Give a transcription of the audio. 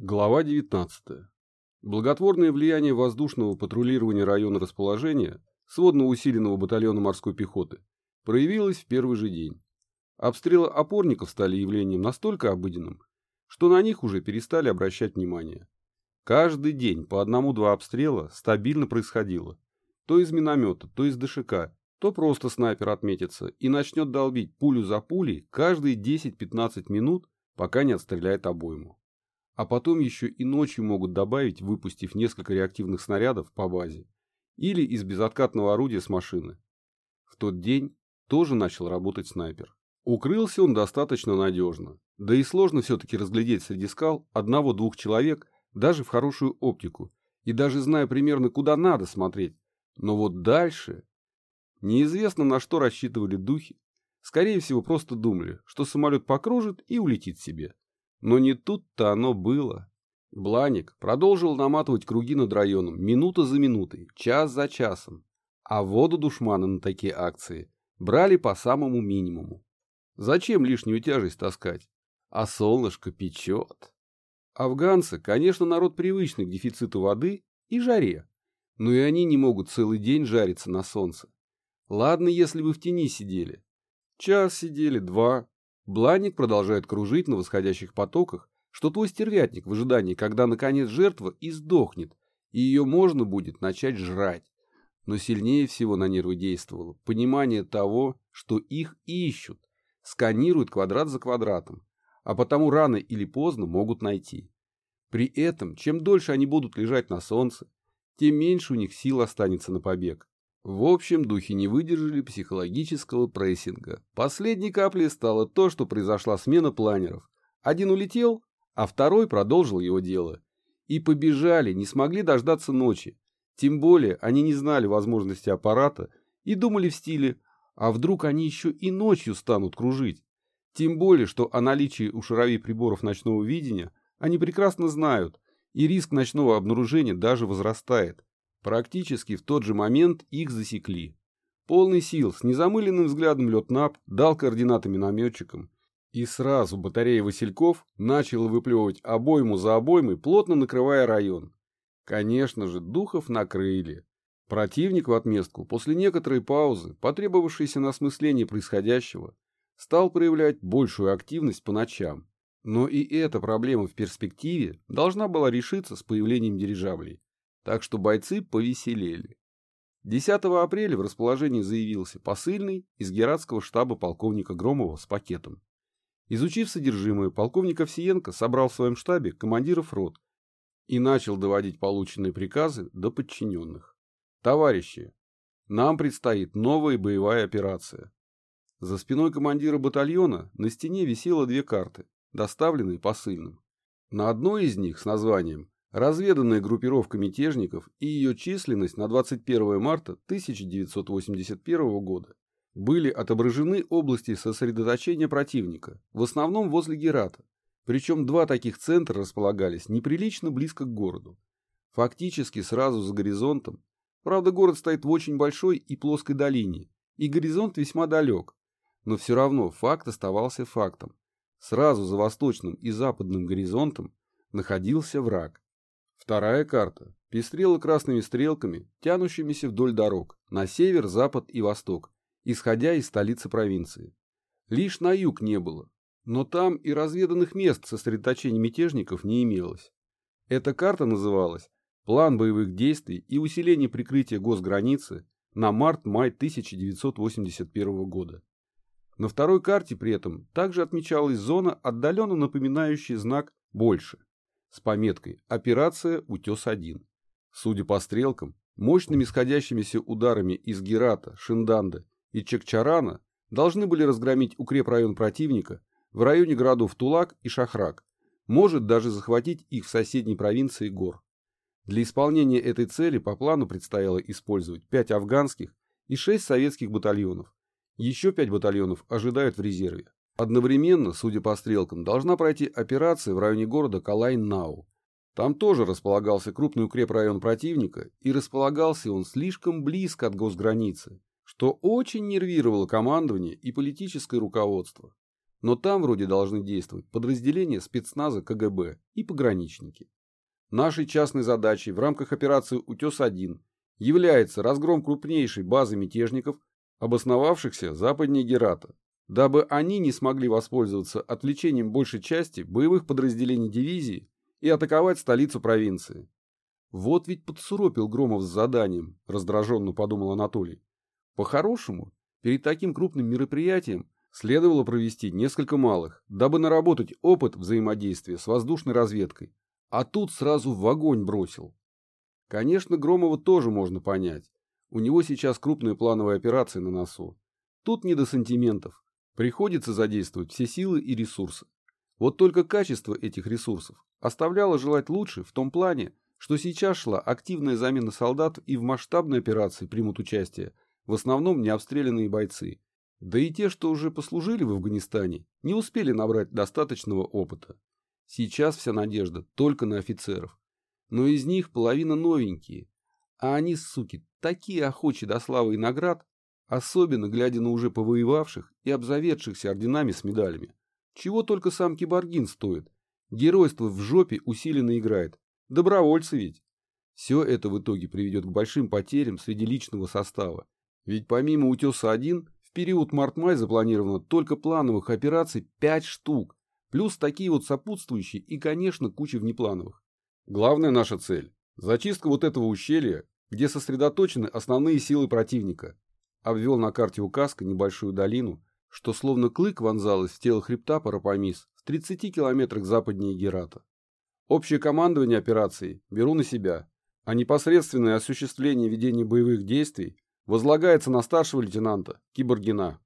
Глава 19. Благотворное влияние воздушного патрулирования района расположения сводно усиленного батальона морской пехоты проявилось в первый же день. Обстрелы опорников стали явлением настолько обыденным, что на них уже перестали обращать внимание. Каждый день по одному-два обстрела стабильно происходило. То из миномета, то из ДШК, то просто снайпер отметится и начнет долбить пулю за пулей каждые 10-15 минут, пока не отстреляет обойму а потом еще и ночью могут добавить, выпустив несколько реактивных снарядов по базе, или из безоткатного орудия с машины. В тот день тоже начал работать снайпер. Укрылся он достаточно надежно, да и сложно все-таки разглядеть среди скал одного-двух человек даже в хорошую оптику, и даже зная примерно куда надо смотреть. Но вот дальше... Неизвестно, на что рассчитывали духи. Скорее всего, просто думали, что самолет покружит и улетит себе. Но не тут-то оно было. Бланик продолжил наматывать круги над районом минута за минутой, час за часом. А воду душмана на такие акции брали по самому минимуму. Зачем лишнюю тяжесть таскать? А солнышко печет. Афганцы, конечно, народ привычный к дефициту воды и жаре, но и они не могут целый день жариться на солнце. Ладно, если бы в тени сидели. Час сидели, два, Бланник продолжает кружить на восходящих потоках, что твой стервятник в ожидании, когда наконец жертва издохнет, и ее можно будет начать жрать. Но сильнее всего на нервы действовало понимание того, что их ищут, сканируют квадрат за квадратом, а потому рано или поздно могут найти. При этом, чем дольше они будут лежать на солнце, тем меньше у них сил останется на побег. В общем, духи не выдержали психологического прессинга. Последней каплей стало то, что произошла смена планеров. Один улетел, а второй продолжил его дело. И побежали, не смогли дождаться ночи. Тем более они не знали возможности аппарата и думали в стиле «а вдруг они еще и ночью станут кружить?». Тем более, что о наличии у шаровей приборов ночного видения они прекрасно знают, и риск ночного обнаружения даже возрастает. Практически в тот же момент их засекли. Полный сил, с незамыленным взглядом Летнап дал координаты минометчикам, и сразу батарея Васильков начала выплевывать обойму за обоймой, плотно накрывая район. Конечно же, духов накрыли. Противник в отместку, после некоторой паузы, потребовавшейся на осмысление происходящего, стал проявлять большую активность по ночам. Но и эта проблема в перспективе должна была решиться с появлением дирижаблей так что бойцы повеселели. 10 апреля в расположении заявился посыльный из Гератского штаба полковника Громова с пакетом. Изучив содержимое, полковник Овсиенко собрал в своем штабе командиров рот и начал доводить полученные приказы до подчиненных. Товарищи, нам предстоит новая боевая операция. За спиной командира батальона на стене висело две карты, доставленные посыльным. На одной из них с названием Разведанная группировка мятежников и ее численность на 21 марта 1981 года были отображены области сосредоточения противника, в основном возле Герата, причем два таких центра располагались неприлично близко к городу. Фактически сразу за горизонтом, правда город стоит в очень большой и плоской долине, и горизонт весьма далек, но все равно факт оставался фактом. Сразу за восточным и западным горизонтом находился враг. Вторая карта пестрела красными стрелками, тянущимися вдоль дорог, на север, запад и восток, исходя из столицы провинции. Лишь на юг не было, но там и разведанных мест сосредоточения мятежников не имелось. Эта карта называлась «План боевых действий и усиление прикрытия госграницы на март-май 1981 года». На второй карте при этом также отмечалась зона, отдаленно напоминающая знак «больше» с пометкой «Операция Утес-1». Судя по стрелкам, мощными сходящимися ударами из Герата, Шинданда и Чекчарана должны были разгромить укрепрайон противника в районе городов Тулак и Шахрак, может даже захватить их в соседней провинции Гор. Для исполнения этой цели по плану предстояло использовать 5 афганских и 6 советских батальонов. Еще 5 батальонов ожидают в резерве. Одновременно, судя по стрелкам, должна пройти операция в районе города Калайн-Нау. Там тоже располагался крупный укрепрайон противника, и располагался он слишком близко от госграницы, что очень нервировало командование и политическое руководство. но там вроде должны действовать подразделения спецназа КГБ и пограничники. Нашей частной задачей в рамках операции «Утес-1» является разгром крупнейшей базы мятежников, обосновавшихся западнее Герата, дабы они не смогли воспользоваться отвлечением большей части боевых подразделений дивизии и атаковать столицу провинции. Вот ведь подсуропил Громов с заданием, раздраженно подумал Анатолий. По-хорошему, перед таким крупным мероприятием следовало провести несколько малых, дабы наработать опыт взаимодействия с воздушной разведкой. А тут сразу в огонь бросил. Конечно, Громова тоже можно понять. У него сейчас крупная плановая операция на носу. Тут не до сантиментов. Приходится задействовать все силы и ресурсы. Вот только качество этих ресурсов оставляло желать лучше в том плане, что сейчас шла активная замена солдат и в масштабной операции примут участие в основном необстрелянные бойцы. Да и те, что уже послужили в Афганистане, не успели набрать достаточного опыта. Сейчас вся надежда только на офицеров. Но из них половина новенькие. А они, суки, такие охочи до славы и наград, особенно глядя на уже повоевавших и обзаведшихся орденами с медалями. Чего только сам Киборгин стоит. Геройство в жопе усиленно играет. Добровольцы ведь. Все это в итоге приведет к большим потерям среди личного состава. Ведь помимо «Утеса-1» в период март-май запланировано только плановых операций 5 штук, плюс такие вот сопутствующие и, конечно, куча внеплановых. Главная наша цель – зачистка вот этого ущелья, где сосредоточены основные силы противника. Обвел на карте указка небольшую долину, что словно клык вонзалось в тело хребта Парапамис в 30 километрах западнее Герата. Общее командование операции беру на себя, а непосредственное осуществление ведения боевых действий возлагается на старшего лейтенанта Киборгина.